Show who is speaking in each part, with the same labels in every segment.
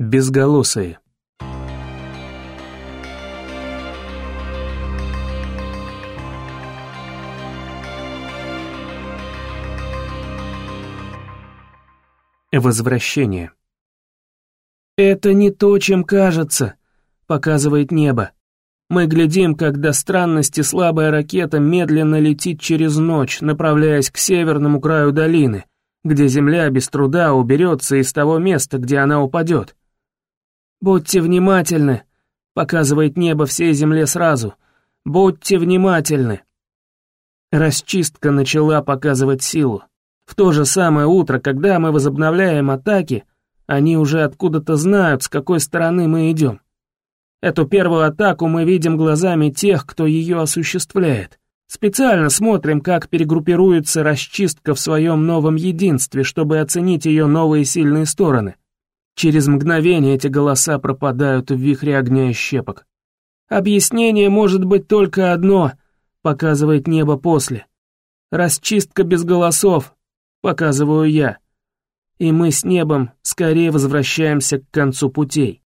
Speaker 1: Безголосые. Возвращение. «Это не то, чем кажется», — показывает небо. Мы глядим, как до странности слабая ракета медленно летит через ночь, направляясь к северному краю долины, где земля без труда уберется из того места, где она упадет. «Будьте внимательны», — показывает небо всей земле сразу. «Будьте внимательны». Расчистка начала показывать силу. В то же самое утро, когда мы возобновляем атаки, они уже откуда-то знают, с какой стороны мы идем. Эту первую атаку мы видим глазами тех, кто ее осуществляет. Специально смотрим, как перегруппируется расчистка в своем новом единстве, чтобы оценить ее новые сильные стороны. Через мгновение эти голоса пропадают в вихре огня и щепок. Объяснение может быть только одно, показывает небо после. Расчистка без голосов, показываю я. И мы с небом скорее возвращаемся к концу путей.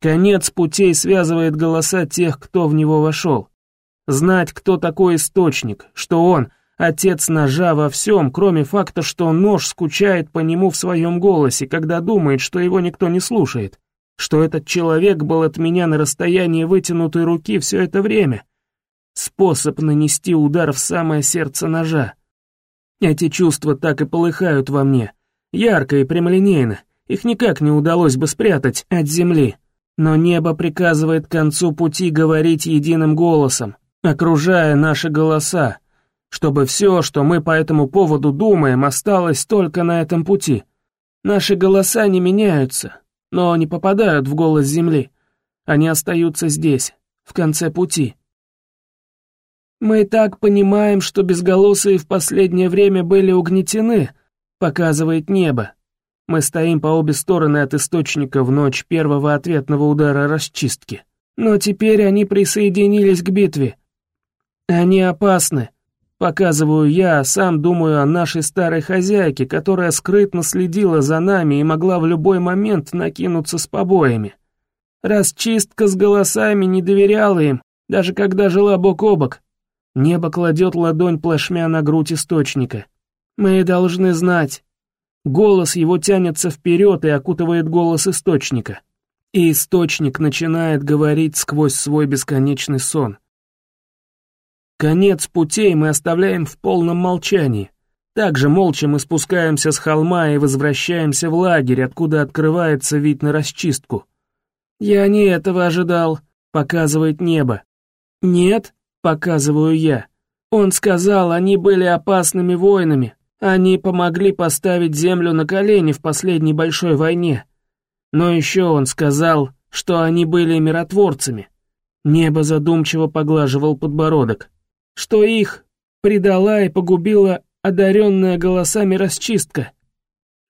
Speaker 1: Конец путей связывает голоса тех, кто в него вошел. Знать, кто такой источник, что он — отец ножа во всем, кроме факта, что нож скучает по нему в своем голосе, когда думает, что его никто не слушает, что этот человек был от меня на расстоянии вытянутой руки все это время. Способ нанести удар в самое сердце ножа. Эти чувства так и полыхают во мне, ярко и прямолинейно, их никак не удалось бы спрятать от земли. Но небо приказывает к концу пути говорить единым голосом, окружая наши голоса, чтобы все, что мы по этому поводу думаем, осталось только на этом пути. Наши голоса не меняются, но не попадают в голос земли. Они остаются здесь, в конце пути. Мы так понимаем, что безголосые в последнее время были угнетены, показывает небо. Мы стоим по обе стороны от источника в ночь первого ответного удара расчистки. Но теперь они присоединились к битве. Они опасны. Показываю я, сам думаю о нашей старой хозяйке, которая скрытно следила за нами и могла в любой момент накинуться с побоями. Расчистка с голосами не доверяла им, даже когда жила бок о бок. Небо кладет ладонь плашмя на грудь источника. Мы должны знать. Голос его тянется вперед и окутывает голос источника. И источник начинает говорить сквозь свой бесконечный сон. Конец путей мы оставляем в полном молчании. Также молча мы спускаемся с холма и возвращаемся в лагерь, откуда открывается вид на расчистку. «Я не этого ожидал», — показывает небо. «Нет?» Показываю я. Он сказал, они были опасными воинами. Они помогли поставить землю на колени в последней большой войне. Но еще он сказал, что они были миротворцами. Небо задумчиво поглаживал подбородок. Что их предала и погубила одаренная голосами расчистка.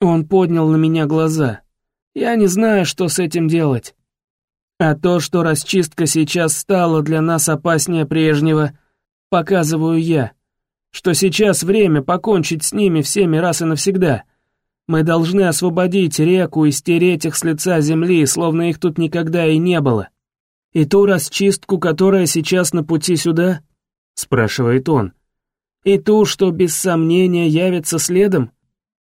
Speaker 1: Он поднял на меня глаза. Я не знаю, что с этим делать. А то, что расчистка сейчас стала для нас опаснее прежнего, показываю я. Что сейчас время покончить с ними всеми раз и навсегда. Мы должны освободить реку и стереть их с лица земли, словно их тут никогда и не было. И ту расчистку, которая сейчас на пути сюда, спрашивает он. И ту, что без сомнения явится следом,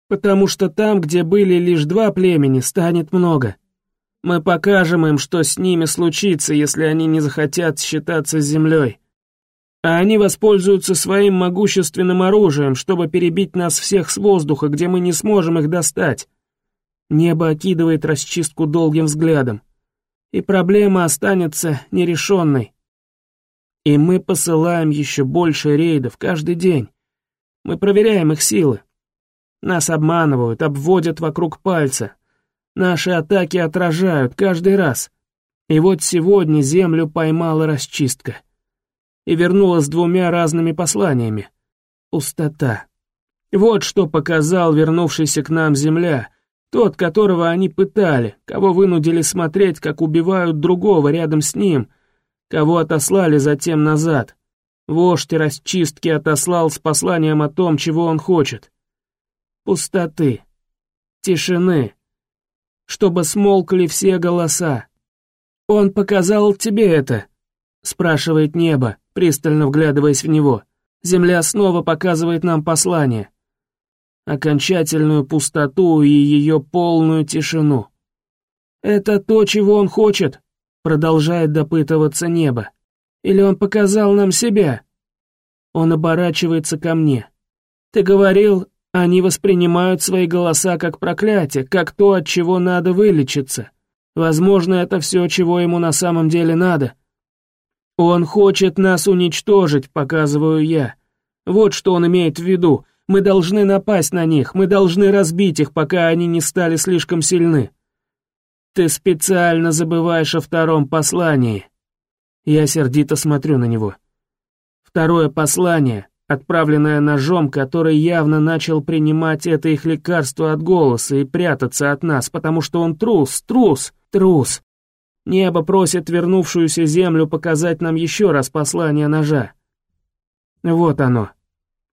Speaker 1: потому что там, где были лишь два племени, станет много. Мы покажем им, что с ними случится, если они не захотят считаться землей. А они воспользуются своим могущественным оружием, чтобы перебить нас всех с воздуха, где мы не сможем их достать. Небо окидывает расчистку долгим взглядом. И проблема останется нерешенной. И мы посылаем еще больше рейдов каждый день. Мы проверяем их силы. Нас обманывают, обводят вокруг пальца, Наши атаки отражают каждый раз. И вот сегодня землю поймала расчистка. И вернулась с двумя разными посланиями. Пустота. Вот что показал вернувшийся к нам земля, тот, которого они пытали, кого вынудили смотреть, как убивают другого рядом с ним, кого отослали затем назад. Вождь расчистки отослал с посланием о том, чего он хочет. Пустоты. Тишины чтобы смолкли все голоса. «Он показал тебе это?» — спрашивает небо, пристально вглядываясь в него. Земля снова показывает нам послание. Окончательную пустоту и ее полную тишину. «Это то, чего он хочет?» — продолжает допытываться небо. «Или он показал нам себя?» Он оборачивается ко мне. «Ты говорил, они воспринимают свои голоса как проклятие, как то, от чего надо вылечиться. Возможно, это все, чего ему на самом деле надо. Он хочет нас уничтожить, показываю я. Вот что он имеет в виду. Мы должны напасть на них, мы должны разбить их, пока они не стали слишком сильны. Ты специально забываешь о втором послании. Я сердито смотрю на него. Второе послание отправленная ножом, который явно начал принимать это их лекарство от голоса и прятаться от нас, потому что он трус, трус, трус. Небо просит вернувшуюся землю показать нам еще раз послание ножа. Вот оно.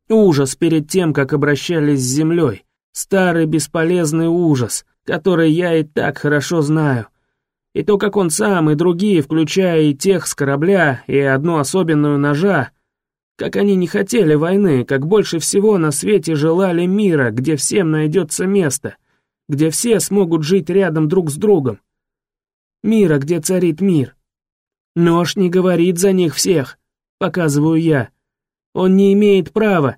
Speaker 1: Ужас перед тем, как обращались с землей. Старый бесполезный ужас, который я и так хорошо знаю. И то, как он сам и другие, включая и тех с корабля, и одну особенную ножа, как они не хотели войны, как больше всего на свете желали мира, где всем найдется место, где все смогут жить рядом друг с другом. Мира, где царит мир. Нож не говорит за них всех, показываю я. Он не имеет права.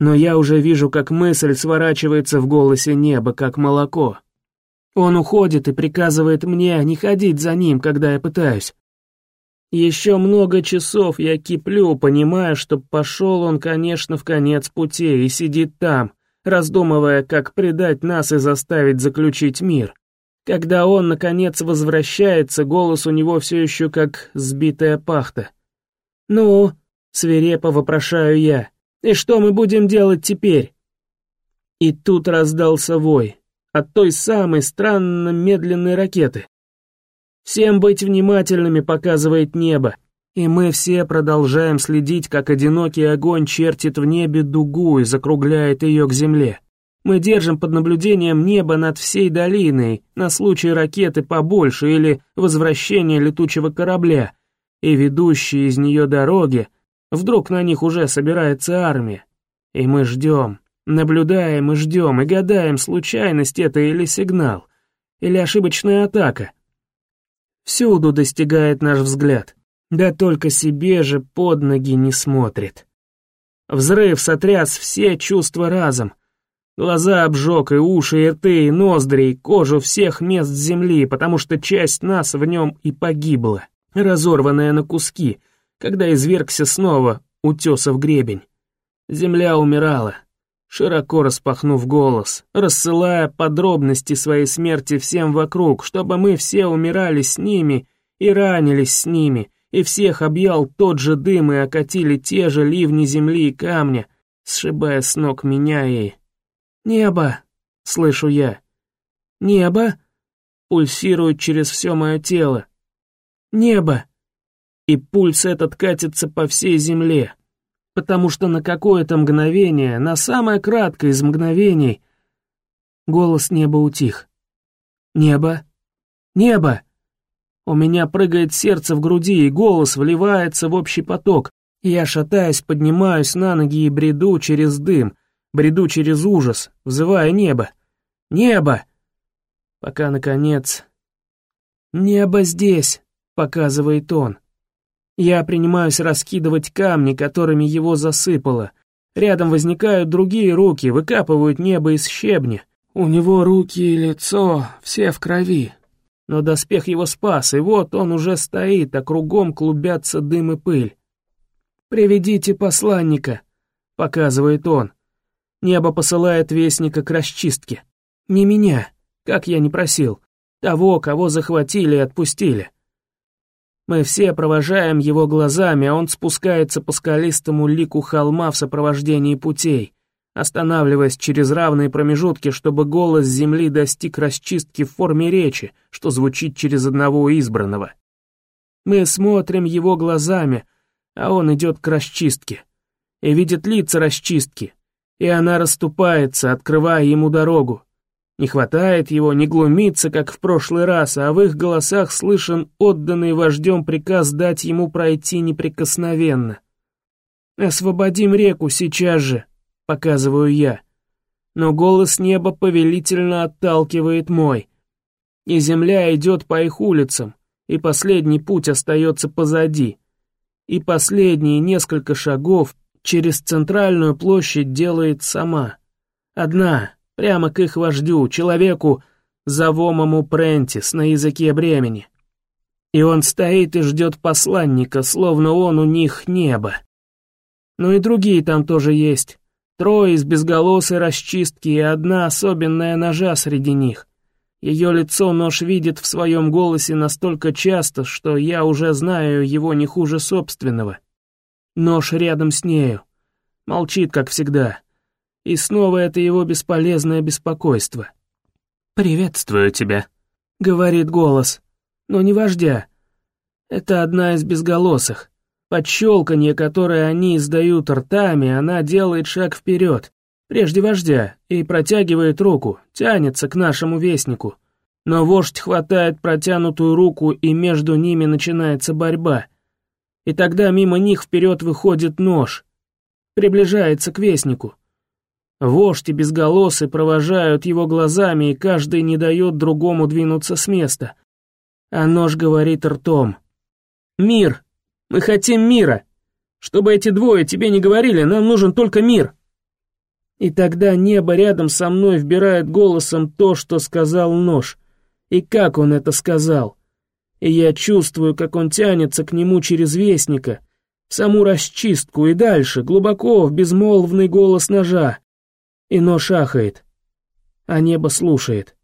Speaker 1: Но я уже вижу, как мысль сворачивается в голосе неба, как молоко. Он уходит и приказывает мне не ходить за ним, когда я пытаюсь. Еще много часов я киплю, понимая, что пошел он, конечно, в конец пути и сидит там, раздумывая, как предать нас и заставить заключить мир. Когда он, наконец, возвращается, голос у него все еще как сбитая пахта. «Ну?» — свирепо вопрошаю я. «И что мы будем делать теперь?» И тут раздался вой от той самой странно медленной ракеты. Всем быть внимательными показывает небо, и мы все продолжаем следить, как одинокий огонь чертит в небе дугу и закругляет ее к земле. Мы держим под наблюдением небо над всей долиной на случай ракеты побольше или возвращения летучего корабля, и ведущие из нее дороги, вдруг на них уже собирается армия. И мы ждем, наблюдаем и ждем, и гадаем, случайность это или сигнал, или ошибочная атака — Всюду достигает наш взгляд, да только себе же под ноги не смотрит. Взрыв сотряс все чувства разом. Глаза обжег, и уши, и рты, и ноздри, и кожу всех мест земли, потому что часть нас в нем и погибла, разорванная на куски, когда извергся снова утесов гребень. Земля умирала, широко распахнув голос, рассылая подробности своей смерти всем вокруг, чтобы мы все умирали с ними и ранились с ними, и всех объял тот же дым и окатили те же ливни земли и камня, сшибая с ног меня и... «Небо!» — слышу я. «Небо?» — пульсирует через все мое тело. «Небо!» И пульс этот катится по всей земле потому что на какое-то мгновение, на самое краткое из мгновений, голос неба утих. Небо! Небо! У меня прыгает сердце в груди, и голос вливается в общий поток. Я, шатаясь, поднимаюсь на ноги и бреду через дым, бреду через ужас, взывая небо. Небо! Пока, наконец... «Небо здесь!» — показывает он. Я принимаюсь раскидывать камни, которыми его засыпало. Рядом возникают другие руки, выкапывают небо из щебня. У него руки и лицо все в крови. Но доспех его спас, и вот он уже стоит, а кругом клубятся дым и пыль. «Приведите посланника», — показывает он. Небо посылает вестника к расчистке. Не меня, как я не просил. Того, кого захватили и отпустили. Мы все провожаем его глазами, а он спускается по скалистому лику холма в сопровождении путей, останавливаясь через равные промежутки, чтобы голос земли достиг расчистки в форме речи, что звучит через одного избранного. Мы смотрим его глазами, а он идет к расчистке, и видит лица расчистки, и она расступается, открывая ему дорогу. Не хватает его, не глумится, как в прошлый раз, а в их голосах слышен отданный вождем приказ дать ему пройти неприкосновенно. «Освободим реку сейчас же», — показываю я. Но голос неба повелительно отталкивает мой. И земля идет по их улицам, и последний путь остается позади. И последние несколько шагов через центральную площадь делает сама. Одна, прямо к их вождю, человеку, завомому Прентис на языке бремени. И он стоит и ждет посланника, словно он у них небо. Ну и другие там тоже есть. Трое из безголосой расчистки и одна особенная ножа среди них. Ее лицо нож видит в своем голосе настолько часто, что я уже знаю его не хуже собственного. Нож рядом с нею. Молчит, как всегда. И снова это его бесполезное беспокойство. «Приветствую тебя», — говорит голос, но не вождя. Это одна из безголосых. Под щелканье, которое они издают ртами, она делает шаг вперед, прежде вождя, и протягивает руку, тянется к нашему вестнику. Но вождь хватает протянутую руку, и между ними начинается борьба. И тогда мимо них вперед выходит нож. Приближается к вестнику. Вождь и безголосый провожают его глазами, и каждый не дает другому двинуться с места. А нож говорит ртом. «Мир! Мы хотим мира! Чтобы эти двое тебе не говорили, нам нужен только мир!» И тогда небо рядом со мной вбирает голосом то, что сказал нож. И как он это сказал. И я чувствую, как он тянется к нему через вестника, саму расчистку и дальше, глубоко, в безмолвный голос ножа и нож ахает, а небо слушает.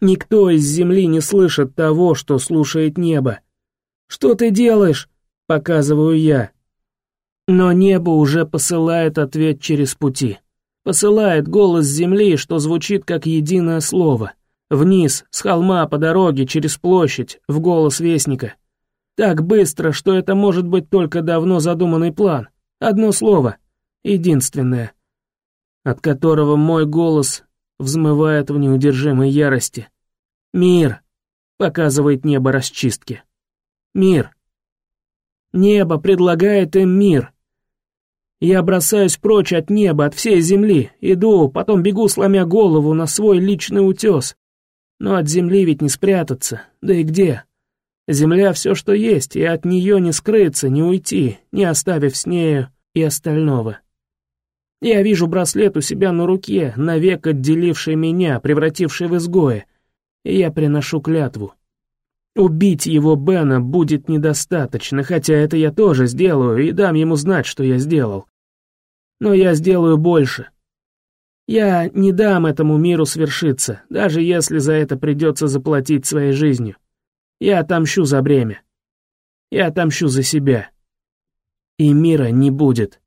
Speaker 1: Никто из земли не слышит того, что слушает небо. «Что ты делаешь?» — показываю я. Но небо уже посылает ответ через пути. Посылает голос земли, что звучит как единое слово. Вниз, с холма, по дороге, через площадь, в голос вестника. Так быстро, что это может быть только давно задуманный план. Одно слово. Единственное от которого мой голос взмывает в неудержимой ярости. «Мир!» — показывает небо расчистки. «Мир!» Небо предлагает им мир. Я бросаюсь прочь от неба, от всей земли, иду, потом бегу, сломя голову на свой личный утес. Но от земли ведь не спрятаться, да и где? Земля все, что есть, и от нее не скрыться, не уйти, не оставив с нею и остального. Я вижу браслет у себя на руке, навек отделивший меня, превративший в изгоя, и я приношу клятву. Убить его Бена будет недостаточно, хотя это я тоже сделаю и дам ему знать, что я сделал. Но я сделаю больше. Я не дам этому миру свершиться, даже если за это придется заплатить своей жизнью. Я отомщу за бремя. Я отомщу за себя. И мира не будет.